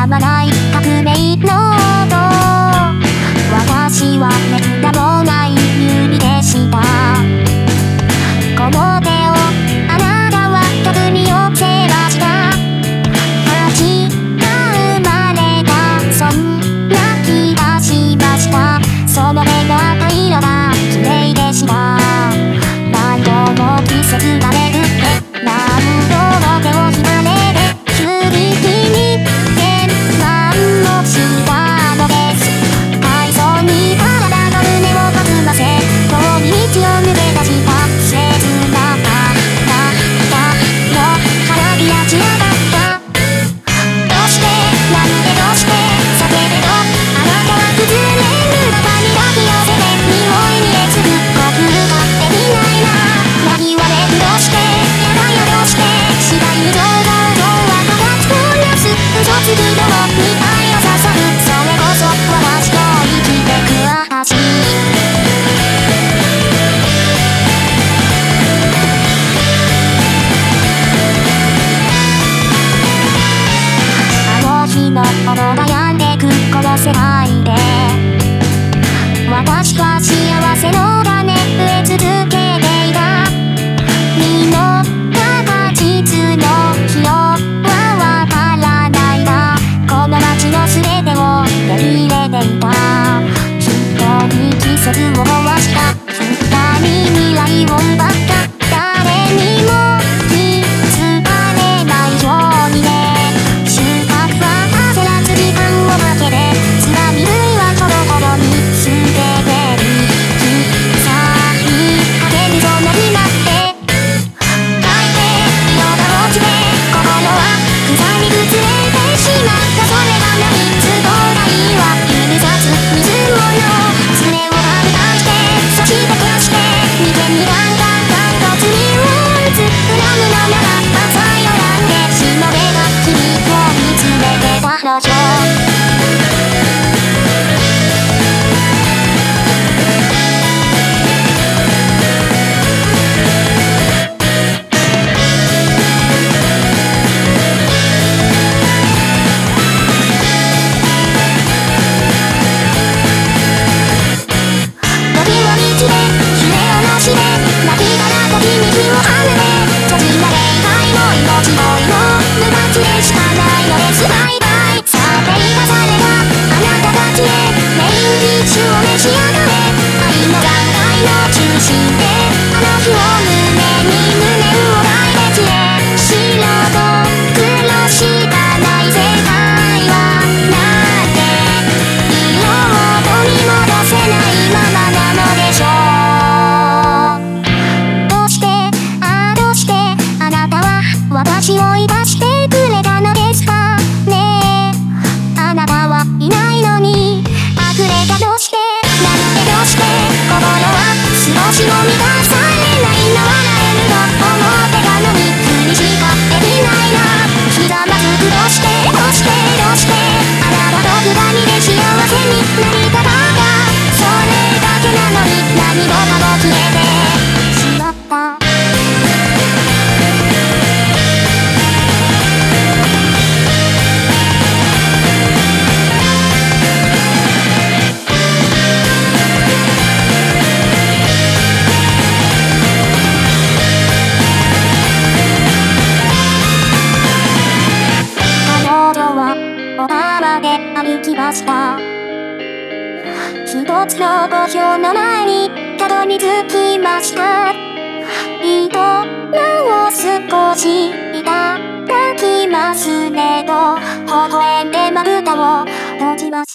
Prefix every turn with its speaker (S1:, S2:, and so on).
S1: やまないも悩んでくこの世界で。私は幸せの種増え続けていた。身の形の日はわからないがこの街の全てを手に入れていた。人に季節を壊した。して一つの墓標の前にたどり着きました。糸を少しいただきますねと微笑んでまぶたを閉じます。